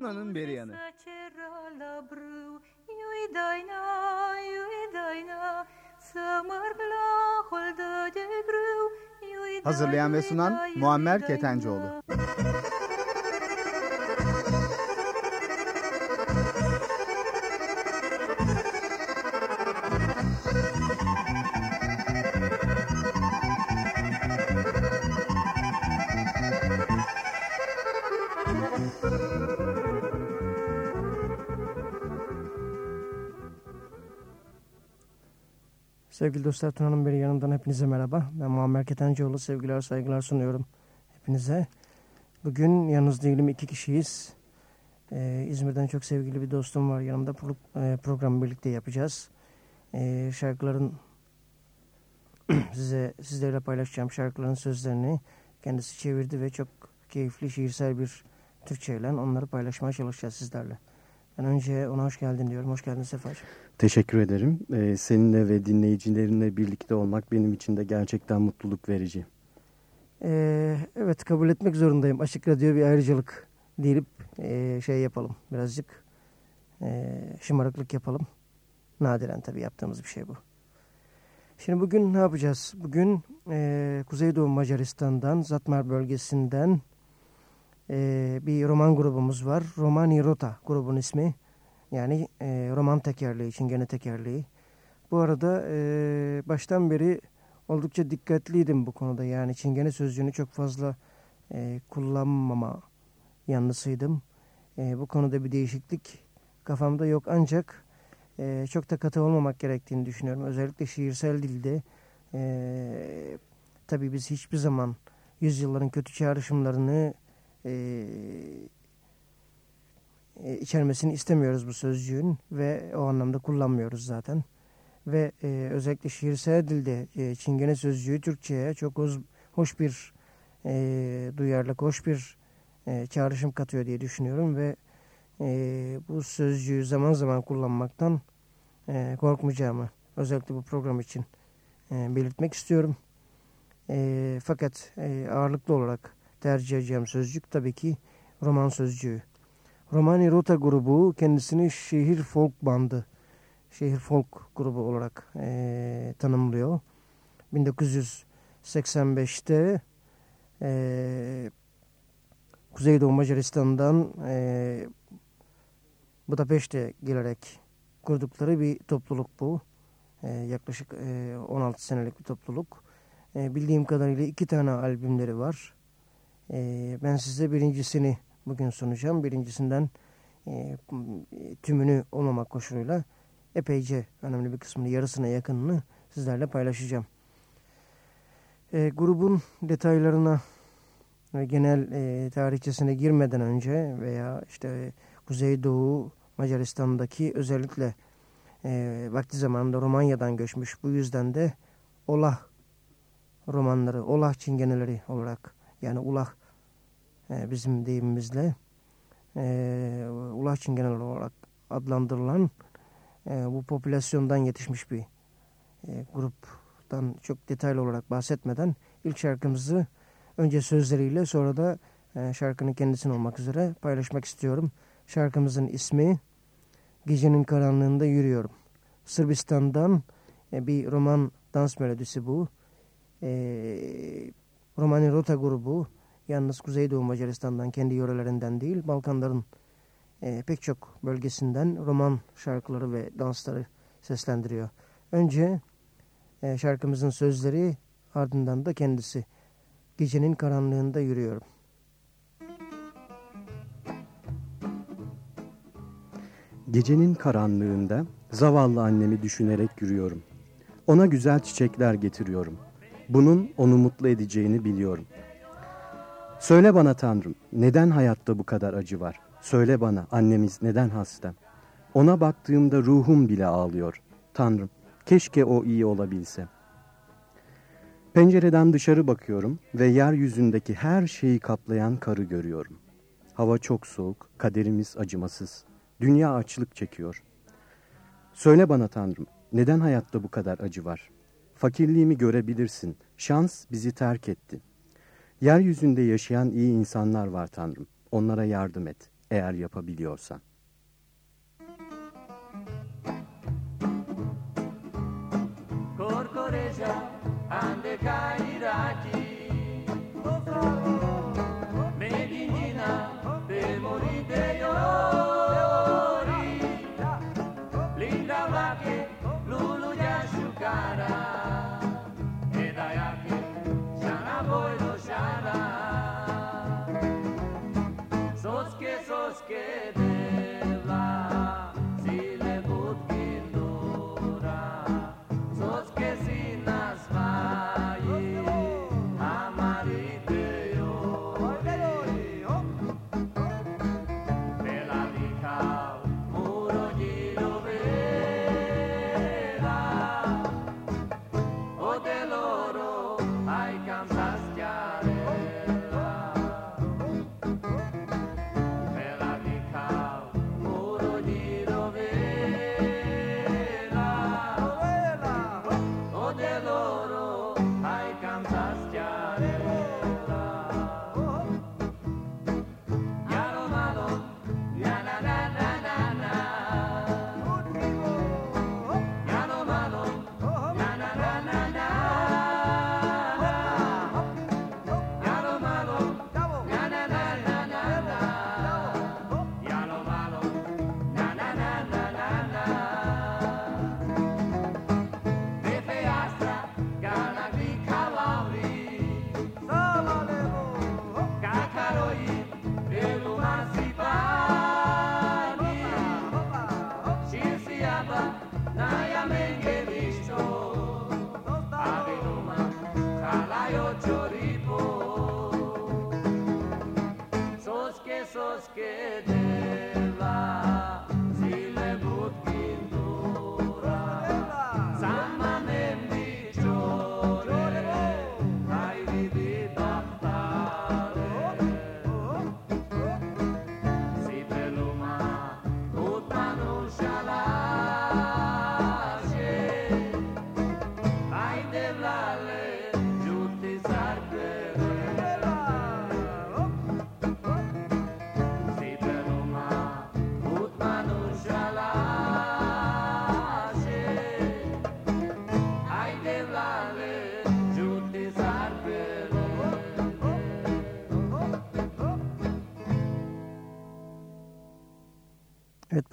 Nanın beri yanı. Hazırlayan ve sunan Muammer Ketencoğlu. Sevgili dostlar Tuna'nın beri yanından hepinize merhaba. Ben Muammer Ketencoğlu sevgiler saygılar sunuyorum hepinize. Bugün yalnız değilim iki kişiyiz. Ee, İzmir'den çok sevgili bir dostum var yanımda pro e, programı birlikte yapacağız. Ee, şarkıların size sizlerle paylaşacağım şarkıların sözlerini kendisi çevirdi ve çok keyifli şiirsel bir Türkçeyle onları paylaşmaya çalışacağız sizlerle. Ben önce ona hoş geldin diyorum. Hoş geldin Sefacığım. Teşekkür ederim. Ee, seninle ve dinleyicilerinle birlikte olmak benim için de gerçekten mutluluk verici. Ee, evet kabul etmek zorundayım. Açık Radyo bir ayrıcalık deyip e, şey yapalım. Birazcık e, şımarıklık yapalım. Nadiren tabii yaptığımız bir şey bu. Şimdi bugün ne yapacağız? Bugün e, Kuzeydoğu Macaristan'dan, Zatmar bölgesinden e, bir roman grubumuz var. Romani Rota grubun ismi. Yani e, roman tekerleği, çingene tekerleği. Bu arada e, baştan beri oldukça dikkatliydim bu konuda. Yani çingene sözcüğünü çok fazla e, kullanmama yanlısıydım. E, bu konuda bir değişiklik kafamda yok. Ancak e, çok da katı olmamak gerektiğini düşünüyorum. Özellikle şiirsel dilde e, tabii biz hiçbir zaman yüzyılların kötü çağrışımlarını e, e, içermesini istemiyoruz bu sözcüğün ve o anlamda kullanmıyoruz zaten. Ve e, özellikle şiirsel dilde e, çingene sözcüğü Türkçe'ye çok hoş, hoş bir e, duyarlılık, hoş bir e, çağrışım katıyor diye düşünüyorum ve e, bu sözcüğü zaman zaman kullanmaktan e, korkmayacağımı özellikle bu program için e, belirtmek istiyorum. E, fakat e, ağırlıklı olarak tercih edeceğim sözcük tabii ki roman sözcüğü. Romani Rota grubu kendisini şehir folk bandı, şehir folk grubu olarak e, tanımlıyor. 1985'te e, Kuzeydoğu Macaristan'dan e, Budapeşte gelerek kurdukları bir topluluk bu. E, yaklaşık e, 16 senelik bir topluluk. E, bildiğim kadarıyla iki tane albümleri var. E, ben size birincisini bugün sunacağım. Birincisinden e, tümünü olmamak koşuluyla epeyce önemli bir kısmını, yarısına yakınını sizlerle paylaşacağım. E, grubun detaylarına ve genel e, tarihçesine girmeden önce veya işte Kuzeydoğu Macaristan'daki özellikle e, vakti zamanında Romanya'dan göçmüş. Bu yüzden de Olah romanları, Olah çingeneleri olarak yani Ulah e, bizim deyimimizle e, Ulah çingeneleri olarak adlandırılan e, bu popülasyondan yetişmiş bir e, gruptan çok detaylı olarak bahsetmeden ilk şarkımızı önce sözleriyle sonra da e, şarkının kendisini olmak üzere paylaşmak istiyorum. Şarkımızın ismi Gecenin Karanlığında Yürüyorum. Sırbistan'dan e, bir roman dans melodisi bu. E, Romani Rota grubu yalnız Kuzeydoğu Macaristan'dan kendi yörelerinden değil Balkanların e, pek çok bölgesinden roman şarkıları ve dansları seslendiriyor. Önce e, şarkımızın sözleri ardından da kendisi. Gecenin karanlığında yürüyorum. Gecenin karanlığında zavallı annemi düşünerek yürüyorum. Ona güzel çiçekler getiriyorum. Bunun onu mutlu edeceğini biliyorum. Söyle bana Tanrım, neden hayatta bu kadar acı var? Söyle bana, annemiz neden hasta? Ona baktığımda ruhum bile ağlıyor. Tanrım, keşke o iyi olabilse. Pencereden dışarı bakıyorum ve yeryüzündeki her şeyi kaplayan karı görüyorum. Hava çok soğuk, kaderimiz acımasız. Dünya açlık çekiyor. Söyle bana Tanrım, neden hayatta bu kadar acı var? Fakirliğimi görebilirsin. Şans bizi terk etti. Yeryüzünde yaşayan iyi insanlar var Tanrım. Onlara yardım et. eğer yapabiliyorsan. Corcoreja, ande cairati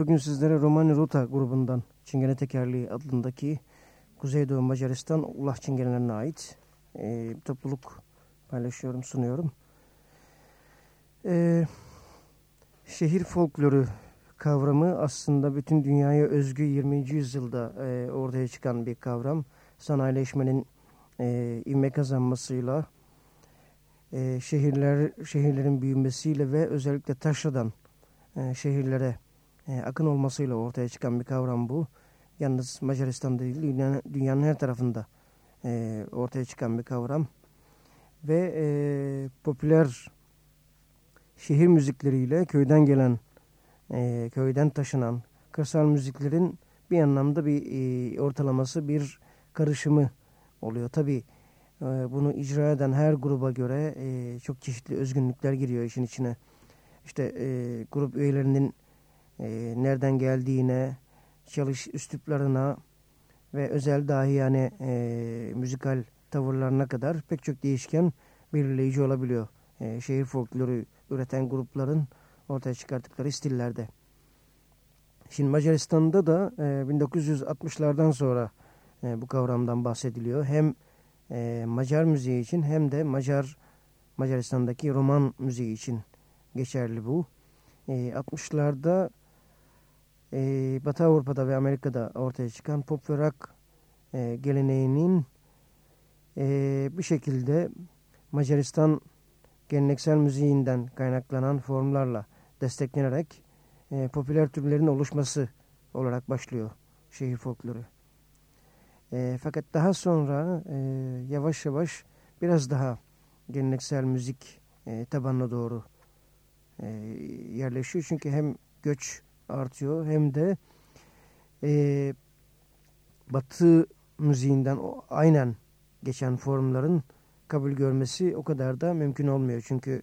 bugün sizlere Romani Rota grubundan Çingene Tekerliği adındaki Kuzeydoğu Macaristan Ulah Çingenelerine ait e, topluluk paylaşıyorum, sunuyorum. E, şehir folkloru kavramı aslında bütün dünyaya özgü 20. yüzyılda e, ortaya çıkan bir kavram. Sanayileşmenin e, ivme kazanmasıyla e, şehirler şehirlerin büyümesiyle ve özellikle taşradan e, şehirlere e, akın olmasıyla ortaya çıkan bir kavram bu. Yalnız Macaristan'da değil, dünyanın, dünyanın her tarafında e, ortaya çıkan bir kavram. Ve e, popüler şehir müzikleriyle köyden gelen, e, köyden taşınan kırsal müziklerin bir anlamda bir e, ortalaması, bir karışımı oluyor. Tabii e, bunu icra eden her gruba göre e, çok çeşitli özgünlükler giriyor işin içine. İşte e, grup üyelerinin e, nereden geldiğine, çalış üsluplarına ve özel dahi yani e, müzikal tavırlarına kadar pek çok değişken belirleyici olabiliyor. E, şehir folkloru üreten grupların ortaya çıkarttıkları stillerde. Şimdi Macaristan'da da e, 1960'lardan sonra e, bu kavramdan bahsediliyor. Hem e, Macar müziği için hem de Macar Macaristan'daki roman müziği için geçerli bu. E, 60'larda e, Batı Avrupa'da ve Amerika'da ortaya çıkan pop ve rock e, geleneğinin e, bir şekilde Macaristan geleneksel müziğinden kaynaklanan formlarla desteklenerek e, popüler türlerin oluşması olarak başlıyor şehir folkloru. E, fakat daha sonra e, yavaş yavaş biraz daha geleneksel müzik e, tabanına doğru e, yerleşiyor. Çünkü hem göç artıyor hem de e, batı müziğinden o, aynen geçen formların kabul görmesi o kadar da mümkün olmuyor. Çünkü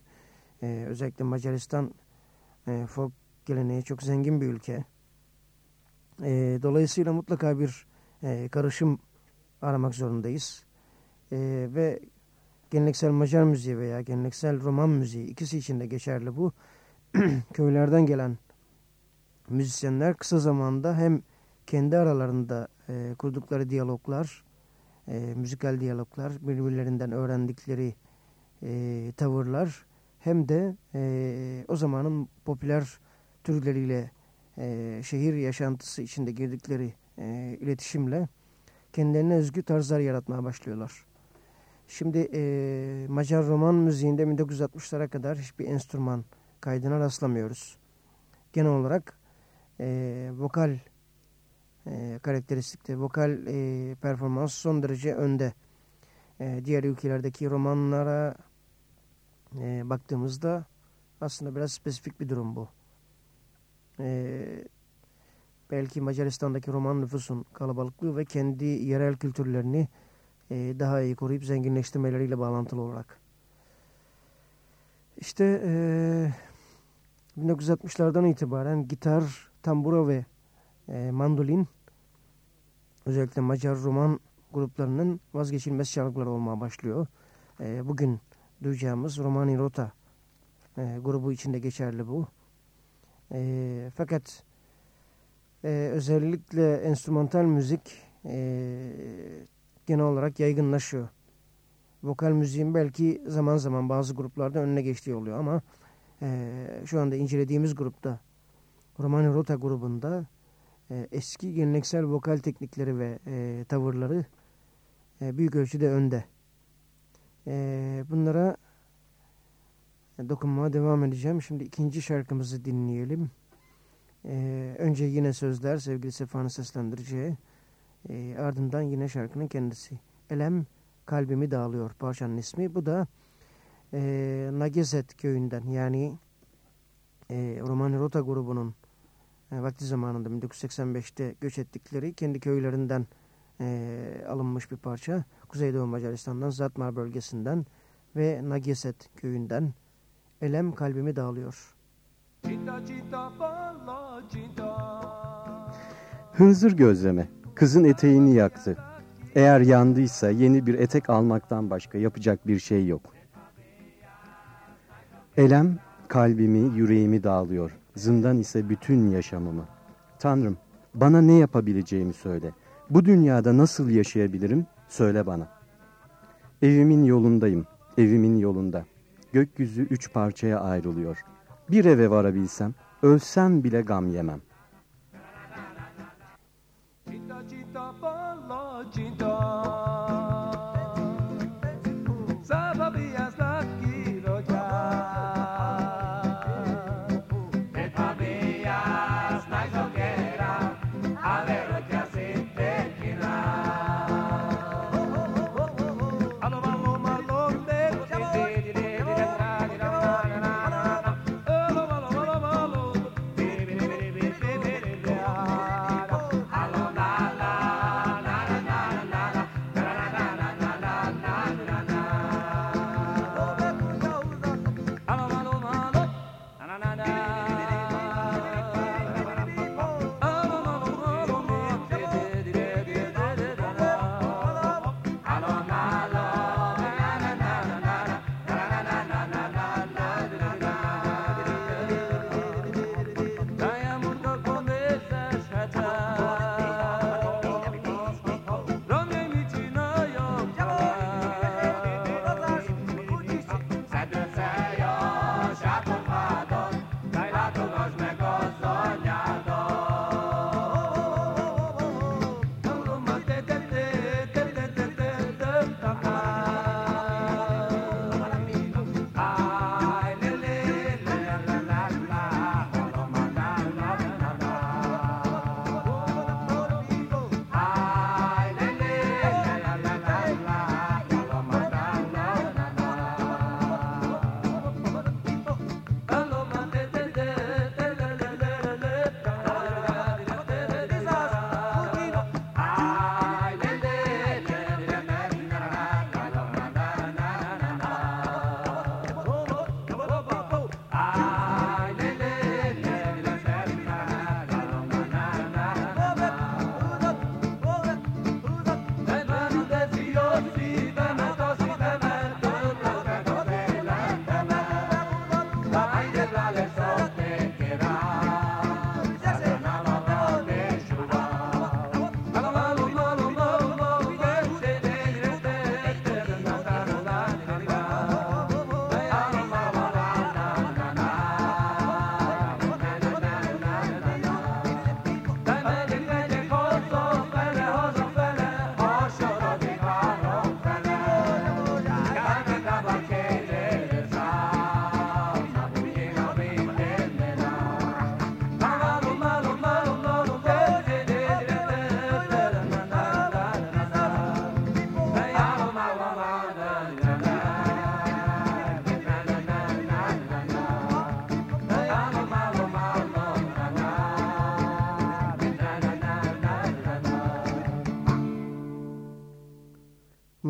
e, özellikle Macaristan e, folk geleneği çok zengin bir ülke. E, dolayısıyla mutlaka bir e, karışım aramak zorundayız. E, ve geleneksel Macar müziği veya geleneksel Roman müziği ikisi için de geçerli bu. Köylerden gelen müzisyenler kısa zamanda hem kendi aralarında e, kurdukları diyaloglar, e, müzikal diyaloglar, birbirlerinden öğrendikleri e, tavırlar hem de e, o zamanın popüler türleriyle e, şehir yaşantısı içinde girdikleri e, iletişimle kendilerine özgü tarzlar yaratmaya başlıyorlar. Şimdi e, Macar roman müziğinde 1960'lara kadar hiçbir enstrüman kaydına rastlamıyoruz. Genel olarak e, vokal e, karakteristikte, vokal e, performans son derece önde. E, diğer ülkelerdeki romanlara e, baktığımızda aslında biraz spesifik bir durum bu. E, belki Macaristan'daki roman nüfusun kalabalıklığı ve kendi yerel kültürlerini e, daha iyi koruyup zenginleştirmeleriyle bağlantılı olarak. İşte e, 1960'lardan itibaren gitar, tambura ve e, mandolin özellikle Macar roman gruplarının vazgeçilmez şarkıları olmaya başlıyor. E, bugün duyacağımız Romani Rota e, grubu içinde geçerli bu. E, fakat e, özellikle enstrümantal müzik e, genel olarak yaygınlaşıyor. Vokal müziğin belki zaman zaman bazı gruplarda önüne geçtiği oluyor ama e, şu anda incelediğimiz grupta Romani Rota grubunda e, eski geleneksel vokal teknikleri ve e, tavırları e, büyük ölçüde önde. E, bunlara dokunmaya devam edeceğim. Şimdi ikinci şarkımızı dinleyelim. E, önce yine sözler sevgili Sefa'nın seslendireceği. E, ardından yine şarkının kendisi. Elem kalbimi dağılıyor parçanın ismi. Bu da e, Nagezet köyünden yani e, Romani Rota grubunun e, vakti zamanında 1985'te göç ettikleri kendi köylerinden e, alınmış bir parça. Kuzeydoğu Macaristan'dan Zatmar bölgesinden ve Nageset köyünden Elem kalbimi dağılıyor. Hınzır gözleme. Kızın eteğini yaktı. Eğer yandıysa yeni bir etek almaktan başka yapacak bir şey yok. Elem kalbimi, yüreğimi dağılıyor. Zindan ise bütün yaşamımı. Tanrım, bana ne yapabileceğimi söyle. Bu dünyada nasıl yaşayabilirim? Söyle bana. Evimin yolundayım, evimin yolunda. Gökyüzü üç parçaya ayrılıyor. Bir eve varabilsem, ölsem bile gam yemem.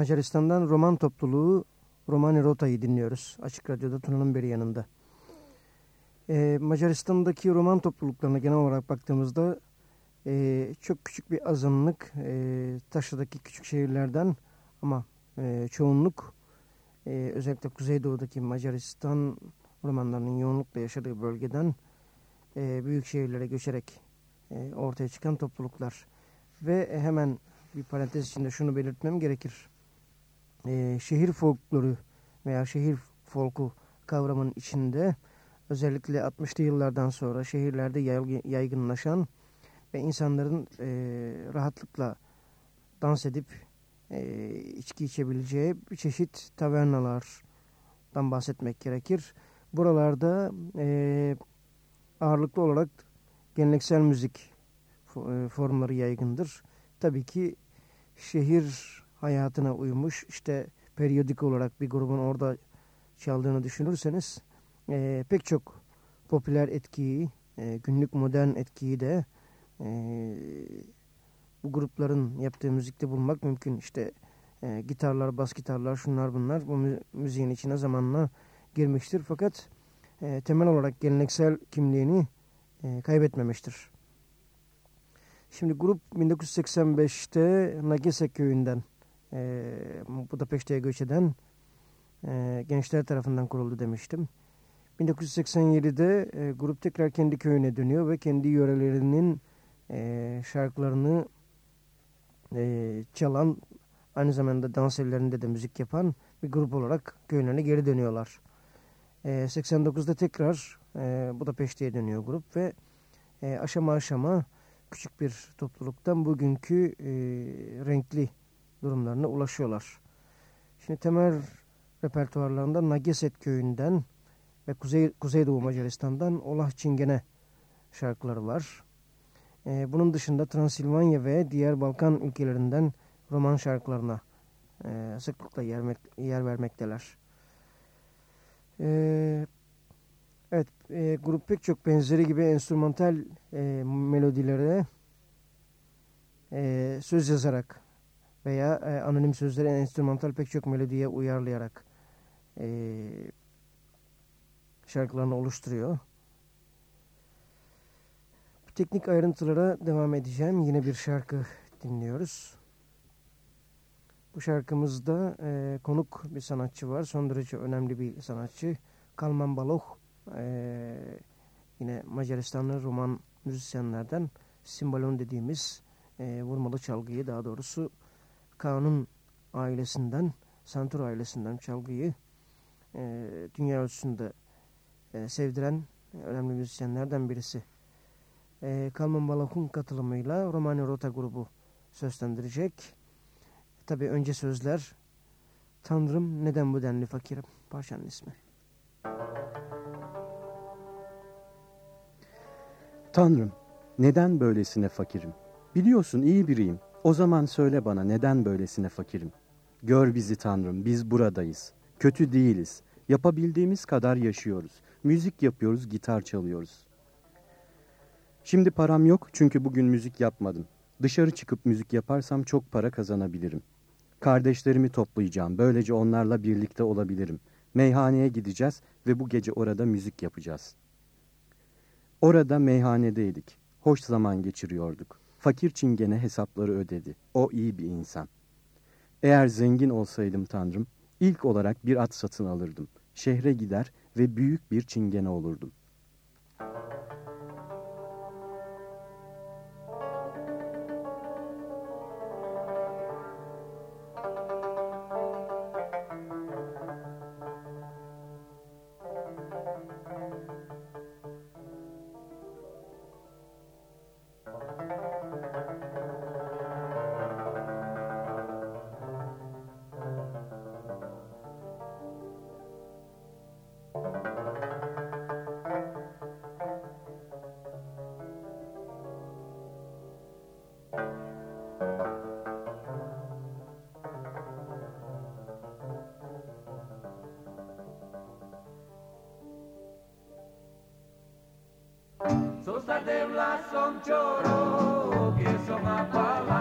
Macaristan'dan roman topluluğu Romani Rota'yı dinliyoruz. Açık Radyo'da Tuna'nın beri yanında. Ee, Macaristan'daki roman topluluklarına genel olarak baktığımızda e, çok küçük bir azınlık e, taşradaki küçük şehirlerden ama e, çoğunluk e, özellikle Kuzeydoğu'daki Macaristan romanlarının yoğunlukla yaşadığı bölgeden e, büyük şehirlere göçerek e, ortaya çıkan topluluklar. Ve hemen bir parantez içinde şunu belirtmem gerekir. E, şehir folkloru veya şehir folku kavramının içinde özellikle 60'lı yıllardan sonra şehirlerde yaygınlaşan ve insanların e, rahatlıkla dans edip e, içki içebileceği bir çeşit tavernalardan bahsetmek gerekir. Buralarda e, ağırlıklı olarak geleneksel müzik e, formları yaygındır. Tabii ki şehir hayatına uymuş işte periyodik olarak bir grubun orada çaldığını düşünürseniz e, pek çok popüler etkiyi, e, günlük modern etkiyi de e, bu grupların yaptığı müzikte bulmak mümkün. İşte e, gitarlar, bas gitarlar, şunlar bunlar bu mü müziğin içine zamanla girmiştir. Fakat e, temel olarak geleneksel kimliğini e, kaybetmemiştir. Şimdi grup 1985'te Nagese köyünden e, Budapeşte'ye göç eden e, gençler tarafından kuruldu demiştim. 1987'de e, grup tekrar kendi köyüne dönüyor ve kendi yörelerinin e, şarkılarını e, çalan aynı zamanda dans evlerinde de müzik yapan bir grup olarak köylerine geri dönüyorlar. E, 89'da tekrar e, Budapeşte'ye dönüyor grup ve e, aşama aşama küçük bir topluluktan bugünkü e, renkli durumlarına ulaşıyorlar. Şimdi temel repertuarlarında Nageset köyünden ve Kuzey, Kuzeydoğu Macaristan'dan Olah Çingene şarkıları var. Ee, bunun dışında Transilvanya ve diğer Balkan ülkelerinden roman şarkılarına e, sıklıkla yer, yer vermekteler. Ee, evet, e, grup pek çok benzeri gibi enstrümantal e, melodilere e, söz yazarak veya e, anonim sözleri enstrümantal pek çok melodiye uyarlayarak e, şarkılarını oluşturuyor. Teknik ayrıntılara devam edeceğim. Yine bir şarkı dinliyoruz. Bu şarkımızda e, konuk bir sanatçı var. Son derece önemli bir sanatçı. Kalman Baloh. E, yine Macaristanlı roman müzisyenlerden simbalon dediğimiz e, vurmalı çalgıyı daha doğrusu Kanun ailesinden, Santur ailesinden çalgıyı e, dünya ölçüsünde e, sevdiren önemli müzisyenlerden birisi. E, Kalman Balak'ın katılımıyla Romani Rota grubu sözlendirecek. Tabi önce sözler Tanrım neden bu denli fakirim? Parçanın ismi. Tanrım neden böylesine fakirim? Biliyorsun iyi biriyim. O zaman söyle bana neden böylesine fakirim? Gör bizi Tanrım, biz buradayız. Kötü değiliz. Yapabildiğimiz kadar yaşıyoruz. Müzik yapıyoruz, gitar çalıyoruz. Şimdi param yok çünkü bugün müzik yapmadım. Dışarı çıkıp müzik yaparsam çok para kazanabilirim. Kardeşlerimi toplayacağım. Böylece onlarla birlikte olabilirim. Meyhaneye gideceğiz ve bu gece orada müzik yapacağız. Orada meyhanedeydik. Hoş zaman geçiriyorduk. Fakir çingene hesapları ödedi. O iyi bir insan. Eğer zengin olsaydım Tanrım, ilk olarak bir at satın alırdım. Şehre gider ve büyük bir çingene olurdum. de Blas son choro, que son apagas.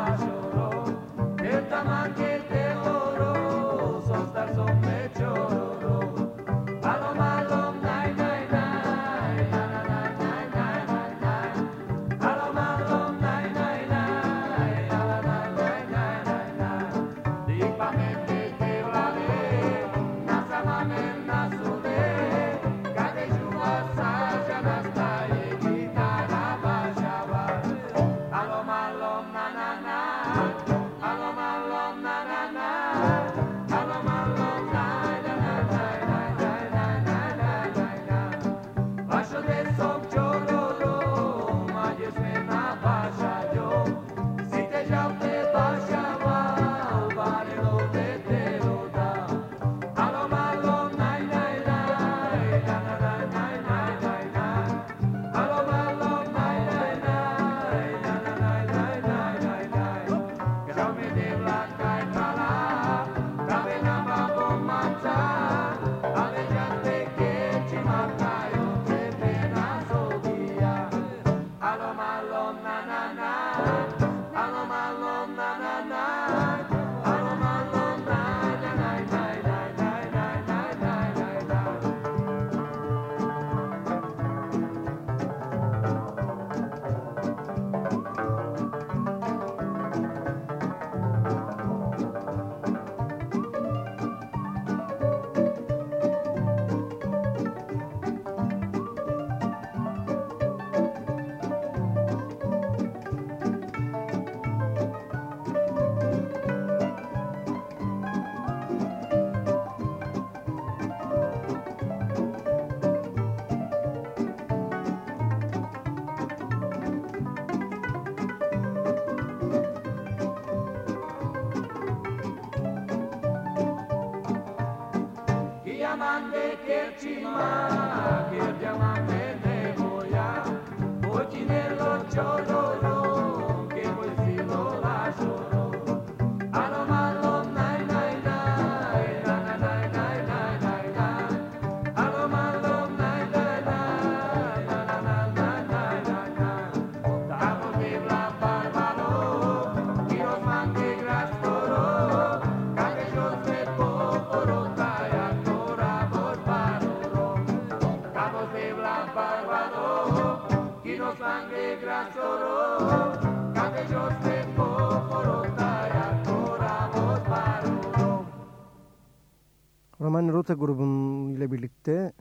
Grubun ile birlikte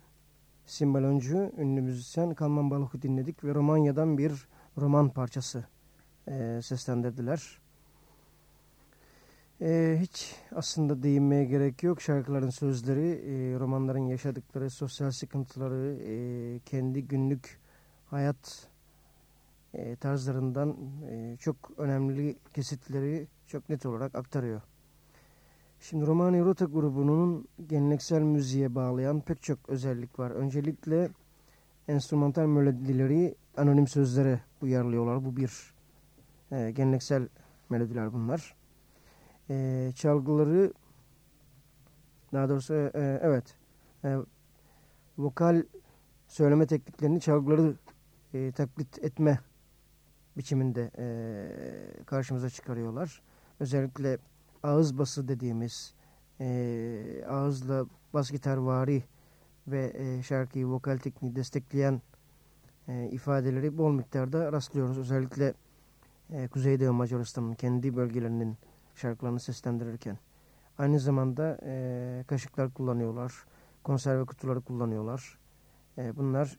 simbaloncu, ünlü müzisyen Kalman Baluk'u dinledik ve Romanya'dan bir roman parçası e, seslendirdiler. E, hiç aslında değinmeye gerek yok. Şarkıların sözleri, e, romanların yaşadıkları sosyal sıkıntıları, e, kendi günlük hayat e, tarzlarından e, çok önemli kesitleri çok net olarak aktarıyor. Şimdi Romani Rota grubunun geleneksel müziğe bağlayan pek çok özellik var. Öncelikle enstrümantal melodileri anonim sözlere uyarlıyorlar. Bu bir e, geleneksel melodiler bunlar. E, çalgıları daha doğrusu e, evet e, vokal söyleme tekniklerini çalgıları e, taklit etme biçiminde e, karşımıza çıkarıyorlar. Özellikle ağız bası dediğimiz e, ağızla bas gitar vari ve e, şarkıyı vokal tekniği destekleyen e, ifadeleri bol miktarda rastlıyoruz. Özellikle e, Kuzeydoğu Macaristan'ın kendi bölgelerinin şarkılarını seslendirirken. Aynı zamanda e, kaşıklar kullanıyorlar, konserve kutuları kullanıyorlar. E, bunlar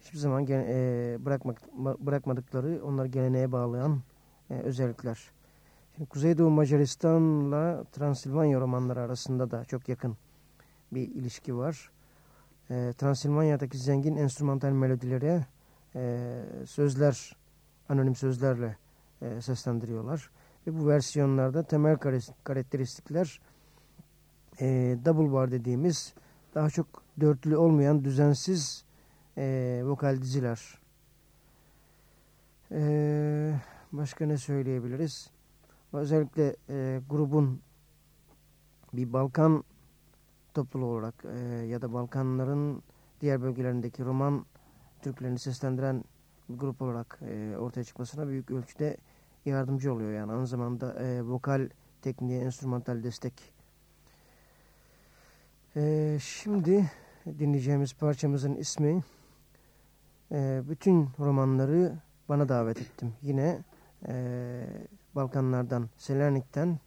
hiçbir zaman e, bırakmak, bırakmadıkları, onları geleneğe bağlayan e, özellikler. Kuzeydoğu Macaristan'la Transilvanya romanları arasında da çok yakın bir ilişki var. E, Transilvanya'daki zengin enstrümantal melodilere e, sözler, anonim sözlerle e, seslendiriyorlar. Ve bu versiyonlarda temel karakteristikler e, double bar dediğimiz daha çok dörtlü olmayan düzensiz e, vokal diziler. E, başka ne söyleyebiliriz? Özellikle e, grubun bir Balkan topluluğu olarak e, ya da Balkanların diğer bölgelerindeki roman türkülerini seslendiren bir grup olarak e, ortaya çıkmasına büyük ölçüde yardımcı oluyor. Yani aynı zamanda e, vokal tekniğe, enstrümantal destek. E, şimdi dinleyeceğimiz parçamızın ismi e, bütün romanları bana davet ettim. Yine e, Balkanlardan, Selanik'ten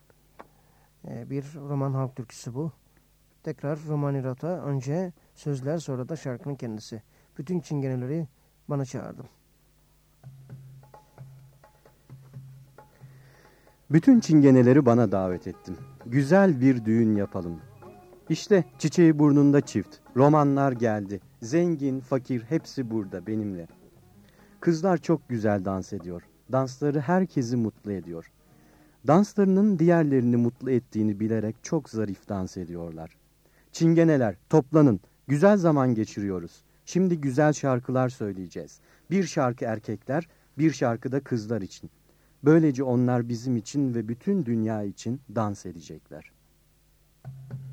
e, bir roman halk türküsü bu. Tekrar Romani Rota, önce sözler sonra da şarkının kendisi. Bütün çingeneleri bana çağırdım. Bütün çingeneleri bana davet ettim. Güzel bir düğün yapalım. İşte çiçeği burnunda çift. Romanlar geldi. Zengin, fakir hepsi burada benimle. Kızlar çok güzel dans ediyor. Dansları herkesi mutlu ediyor. Danslarının diğerlerini mutlu ettiğini bilerek çok zarif dans ediyorlar. Çingeneler toplanın. Güzel zaman geçiriyoruz. Şimdi güzel şarkılar söyleyeceğiz. Bir şarkı erkekler, bir şarkı da kızlar için. Böylece onlar bizim için ve bütün dünya için dans edecekler. Sugar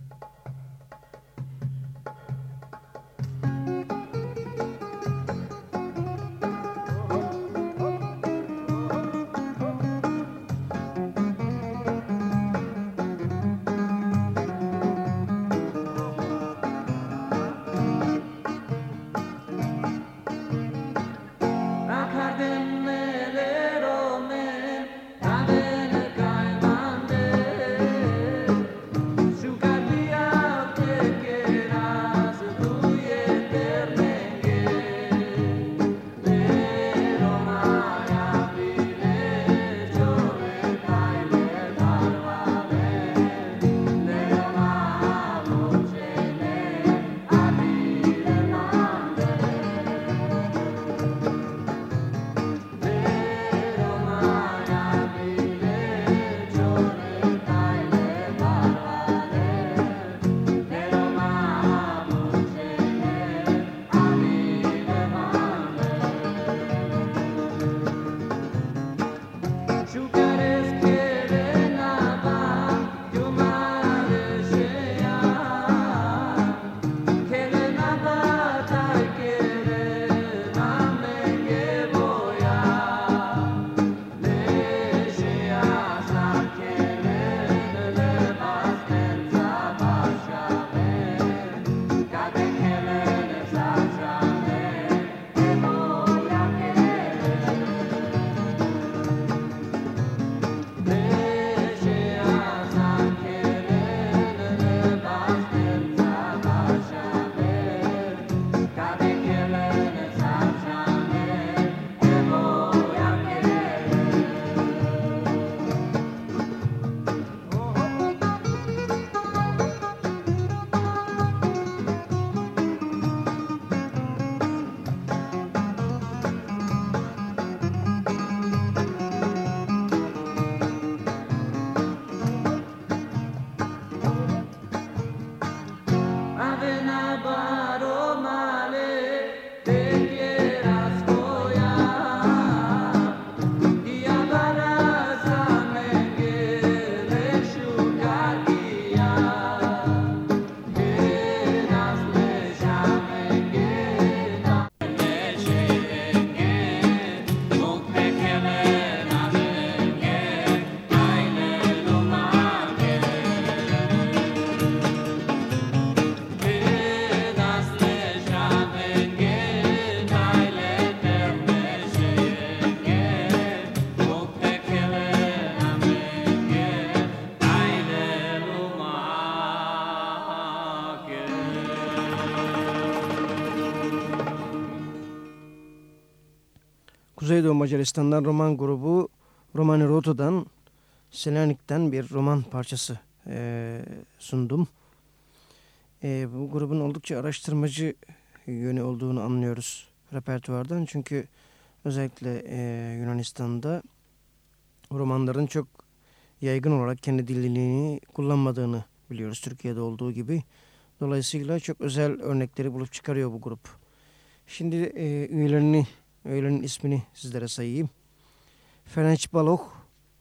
Kuzeydoğu Macaristan'dan roman grubu Romani Roto'dan Selanik'ten bir roman parçası e, sundum. E, bu grubun oldukça araştırmacı yönü olduğunu anlıyoruz repertuardan. Çünkü özellikle e, Yunanistan'da romanların çok yaygın olarak kendi dilini kullanmadığını biliyoruz Türkiye'de olduğu gibi. Dolayısıyla çok özel örnekleri bulup çıkarıyor bu grup. Şimdi e, üyelerini, üyelerinin ismini sizlere sayayım. Ferenc Balog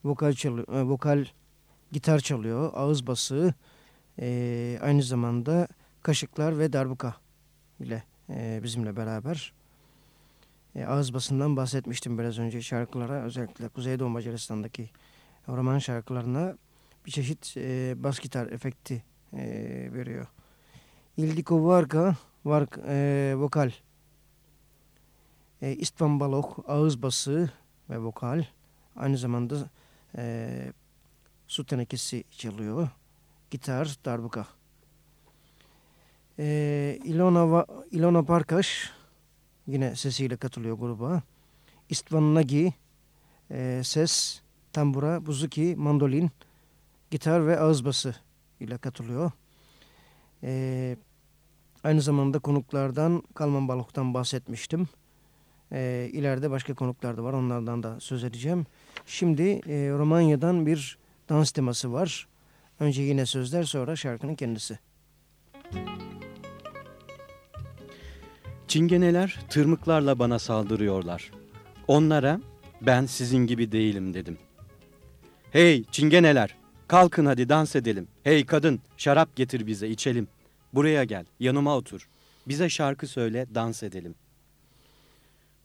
vokal, çalıyor, e, vokal gitar çalıyor, ağız bası, e, aynı zamanda kaşıklar ve darbuka ile e, bizimle beraber. E, ağız basından bahsetmiştim biraz önce şarkılara, özellikle Kuzeydoğu Macaristan'daki roman şarkılarına bir çeşit e, bas gitar efekti e, veriyor. Ildiko Varga, Varg, e, vokal. E, İstvan Balok, ağız bası ve vokal. Aynı zamanda e, su tenekesi çalıyor. Gitar, darbuka. E, Ilona, Ilona Parkaş yine sesiyle katılıyor gruba. Istvan Nagy, e, ses, tambura, buzuki, mandolin, gitar ve ağız bası ile katılıyor. Ee, aynı zamanda konuklardan Kalman Balok'tan bahsetmiştim. Ee, ileride başka konuklar da var. Onlardan da söz edeceğim. Şimdi e, Romanya'dan bir dans teması var. Önce yine sözler sonra şarkının kendisi. Çingeneler tırmıklarla bana saldırıyorlar. Onlara ben sizin gibi değilim dedim. Hey çingeneler kalkın hadi dans edelim. Hey kadın şarap getir bize içelim. Buraya gel yanıma otur. Bize şarkı söyle dans edelim.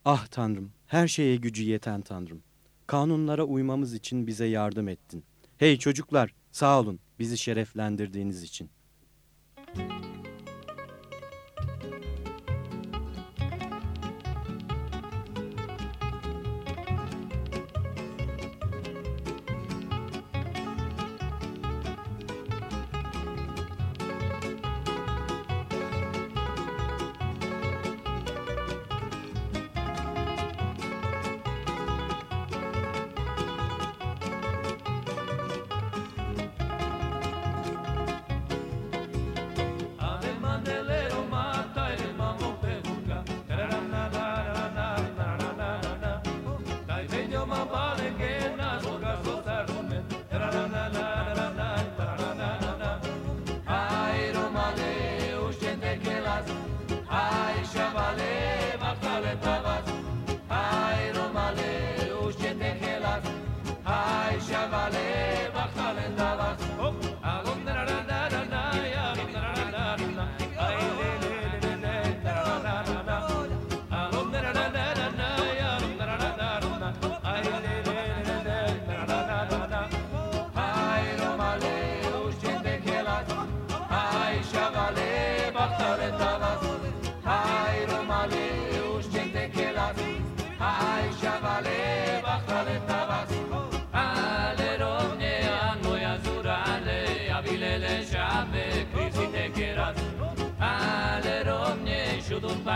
Ah Tanrım her şeye gücü yeten Tanrım. Kanunlara uymamız için bize yardım ettin. Hey çocuklar sağ olun bizi şereflendirdiğiniz için. Ave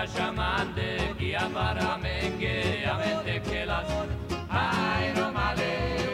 chamande, que amara, que a veces que las, ay, no male.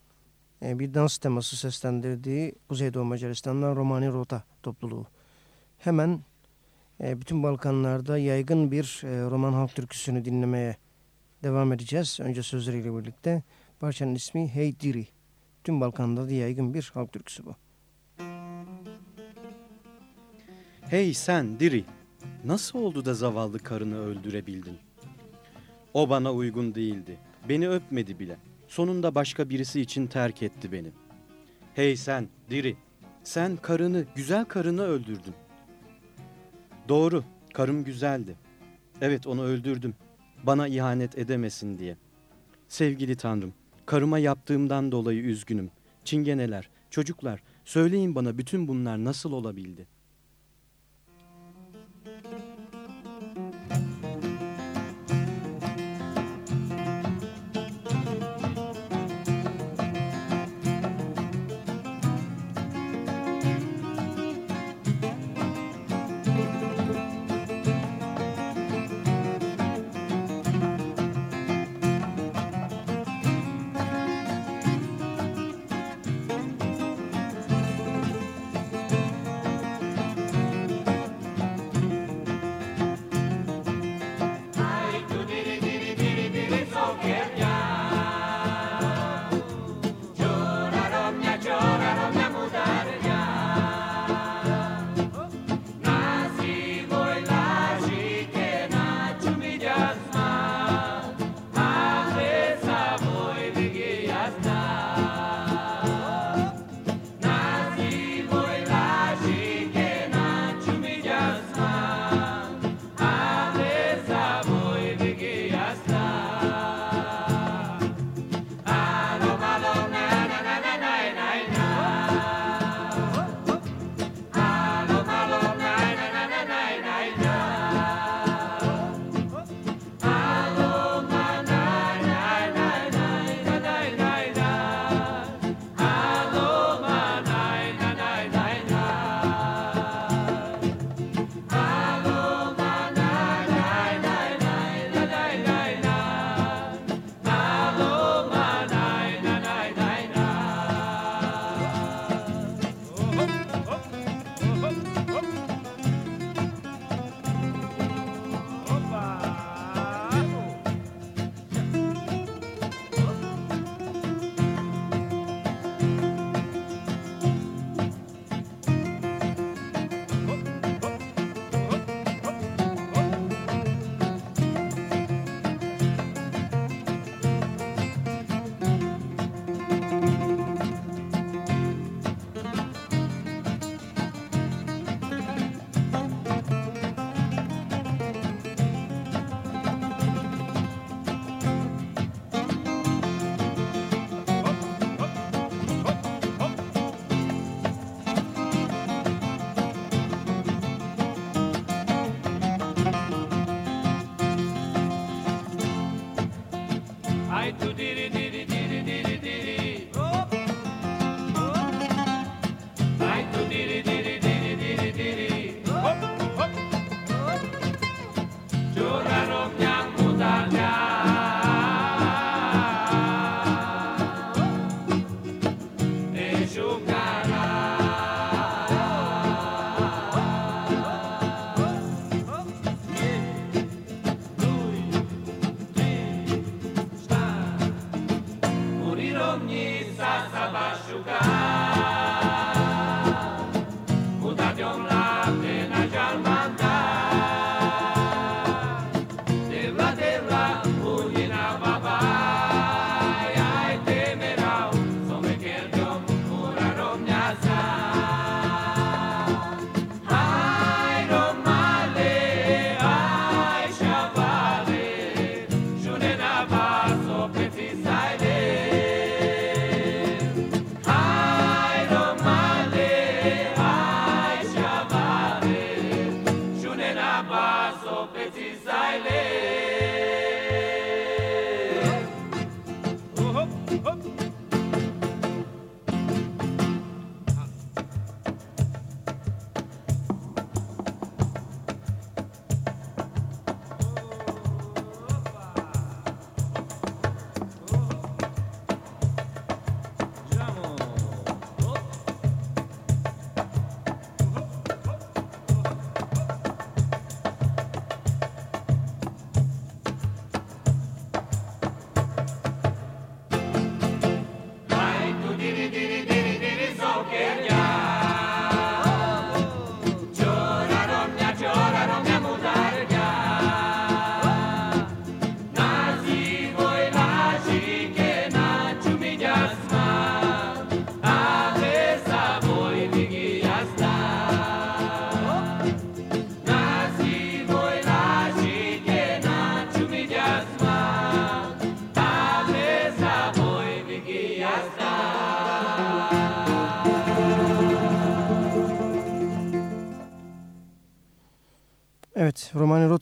bir dans teması seslendirdiği Kuzeydoğu Macaristan'dan Romani Rota topluluğu. Hemen e, bütün Balkanlarda yaygın bir e, roman halk türküsünü dinlemeye devam edeceğiz. Önce sözleriyle birlikte. Parçanın ismi Hey Diri. Tüm Balkanlarda yaygın bir halk türküsü bu. Hey sen diri, nasıl oldu da zavallı karını öldürebildin? O bana uygun değildi, beni öpmedi bile. Sonunda başka birisi için terk etti beni. Hey sen diri, sen karını, güzel karını öldürdün. Doğru, karım güzeldi. Evet onu öldürdüm, bana ihanet edemesin diye. Sevgili Tanrım, karıma yaptığımdan dolayı üzgünüm. Çingeneler, çocuklar, söyleyin bana bütün bunlar nasıl olabildi?''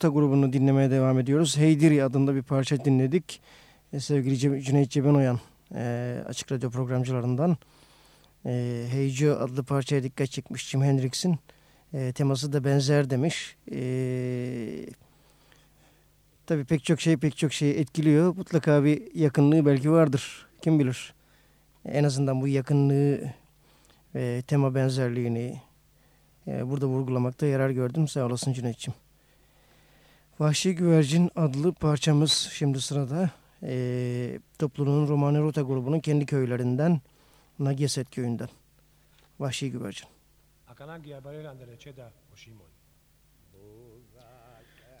Rota grubunu dinlemeye devam ediyoruz. Heydiri adında bir parça dinledik. E, sevgili Ce Cüneyt Cebenoyan e, açık radyo programcılarından. E, Heyco adlı parçaya dikkat çekmiş Jim Hendrix'in. E, teması da benzer demiş. E, tabii pek çok şey pek çok şeyi etkiliyor. Mutlaka bir yakınlığı belki vardır. Kim bilir. En azından bu yakınlığı ve tema benzerliğini e, burada vurgulamakta yarar gördüm. Sağ olasın Cüneyt'ciğim. Vahşi Güvercin adlı parçamız şimdi sırada. E, topluluğun Romani Rota grubunun kendi köylerinden Nageset köyünden. Vahşi Güvercin.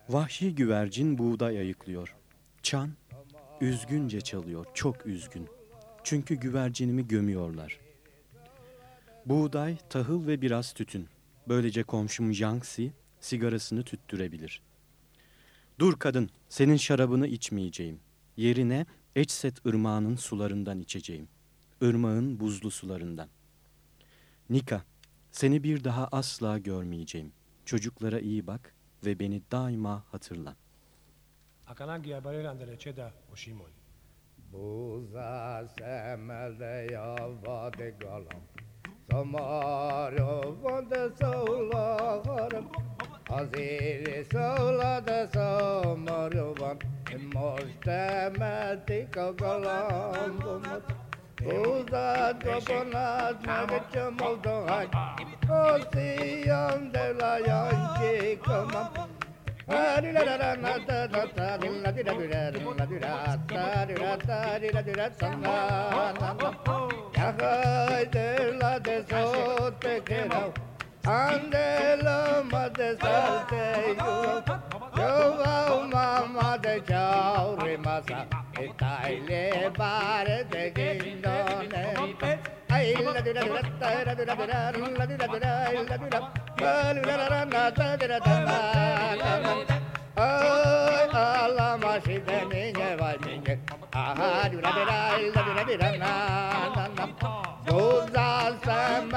Vahşi güvercin buğday ayıklıyor. Çan üzgünce çalıyor, çok üzgün. Çünkü güvercinimi gömüyorlar. Buğday, tahıl ve biraz tütün. Böylece komşum Yangsi sigarasını tüttürebilir. Dur kadın, senin şarabını içmeyeceğim. Yerine Eçset ırmağının sularından içeceğim. Irmağın buzlu sularından. Nika, seni bir daha asla görmeyeceğim. Çocuklara iyi bak ve beni daima hatırla. Buza semelde yavade galam Samarı vande savlarım Aziri savladı samarı van Mostemeti galam bumut Buza dokunat mevçüm oldu hay. Kosiyan devlayan çıkamam Hakatela de sote kerau. Salte yo. Yo de chao remasa. De. Ay la la la la la.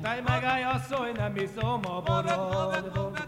Dai magari io sono in amico, ma buono.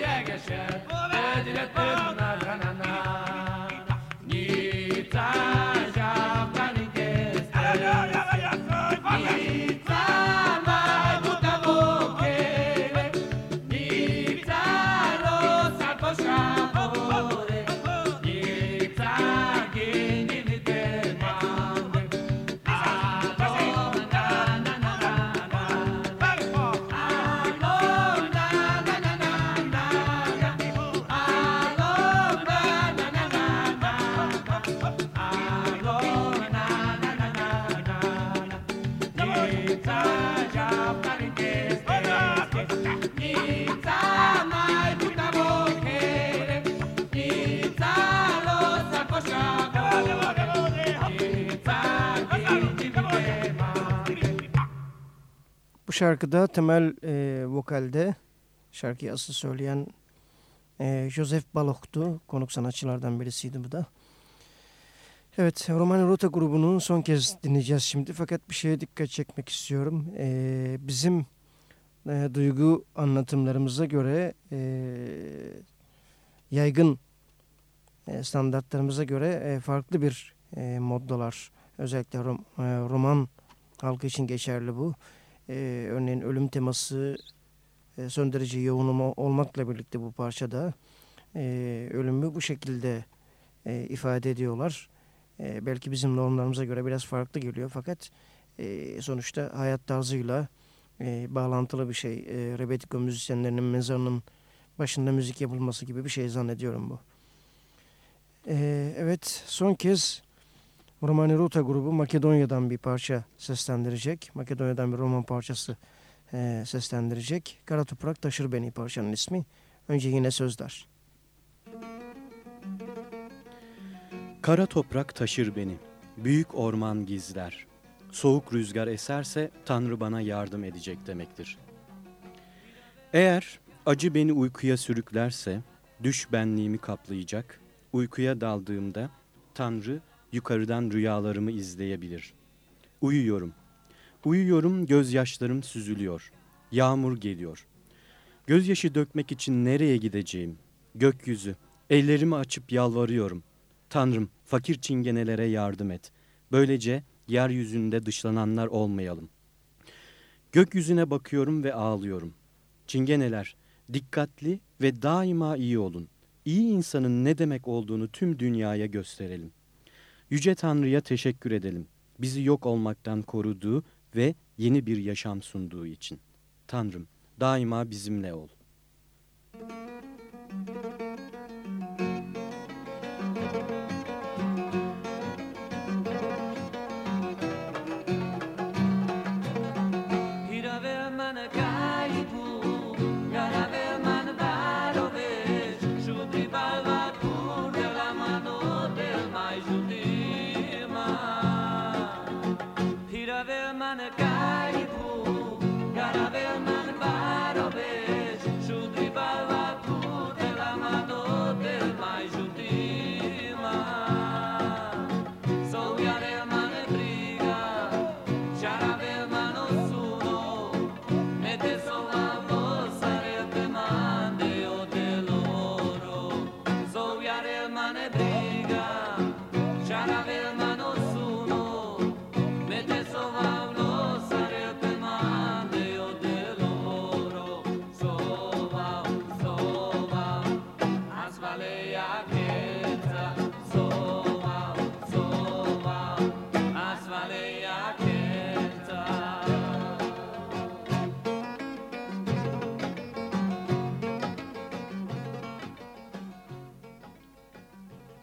jegesel, egyre több nádrana. Şarkıda temel e, vokalde şarkıyı asıl söyleyen e, Joseph Balok'tu. Konuk sanatçılardan birisiydi bu da. Evet, Romani Rota grubunu son kez dinleyeceğiz şimdi. Fakat bir şeye dikkat çekmek istiyorum. E, bizim e, duygu anlatımlarımıza göre e, yaygın e, standartlarımıza göre e, farklı bir e, moddalar. Özellikle rom, e, roman halkı için geçerli bu. E, örneğin ölüm teması e, son derece yoğun olmakla birlikte bu parçada e, ölümü bu şekilde e, ifade ediyorlar. E, belki bizim normlarımıza göre biraz farklı geliyor fakat e, sonuçta hayat tarzıyla e, bağlantılı bir şey. E, Rebetiko müzisyenlerinin mezarının başında müzik yapılması gibi bir şey zannediyorum bu. E, evet son kez Romani Ruta grubu Makedonya'dan bir parça seslendirecek. Makedonya'dan bir roman parçası e, seslendirecek. Kara Toprak Taşır Beni parçanın ismi. Önce yine sözler. Kara toprak taşır beni, büyük orman gizler. Soğuk rüzgar eserse Tanrı bana yardım edecek demektir. Eğer acı beni uykuya sürüklerse, düş benliğimi kaplayacak, uykuya daldığımda Tanrı yukarıdan rüyalarımı izleyebilir. Uyuyorum. Uyuyorum gözyaşlarım süzülüyor. Yağmur geliyor. Gözyaşı dökmek için nereye gideceğim? Gökyüzü. Ellerimi açıp yalvarıyorum. Tanrım fakir çingenelere yardım et. Böylece yeryüzünde dışlananlar olmayalım. Gökyüzüne bakıyorum ve ağlıyorum. Çingeneler, dikkatli ve daima iyi olun. İyi insanın ne demek olduğunu tüm dünyaya gösterelim. Yüce Tanrı'ya teşekkür edelim. Bizi yok olmaktan koruduğu ve yeni bir yaşam sunduğu için. Tanrım, daima bizimle ol.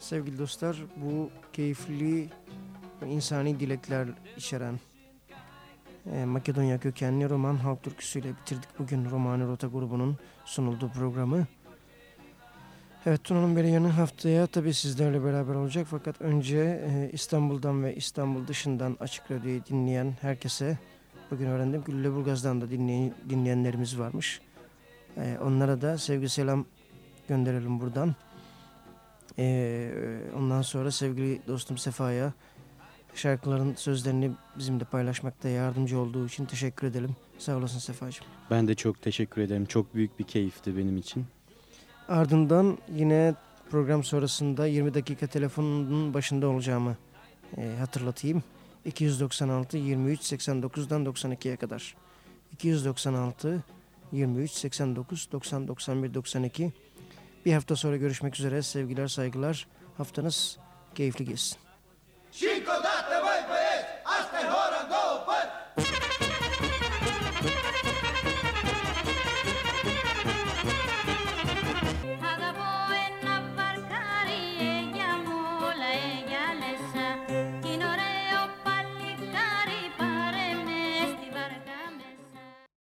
Sevgili dostlar bu keyifli insani dilekler içeren e, Makedonya kökenli roman halk türküsüyle bitirdik bugün Romani Rota grubunun sunulduğu programı. Evet Tuna'nın Beriyan'ın haftaya tabi sizlerle beraber olacak fakat önce e, İstanbul'dan ve İstanbul dışından Açık Radyo'yu dinleyen herkese bugün öğrendim ki Lüleburgaz'dan da dinleyen, dinleyenlerimiz varmış. E, onlara da sevgi selam gönderelim buradan. Ee, ondan sonra sevgili dostum Sefa'ya şarkıların sözlerini bizimle paylaşmakta yardımcı olduğu için teşekkür edelim. Sağ olasın Sefa'cığım. Ben de çok teşekkür ederim. Çok büyük bir keyifti benim için. Ardından yine program sonrasında 20 dakika telefonun başında olacağımı e, hatırlatayım. 296 23 89'dan 92'ye kadar. 296 23 89 90 91 92 bir hafta sonra görüşmek üzere. Sevgiler, saygılar. Haftanız keyifli geçsin. Cinco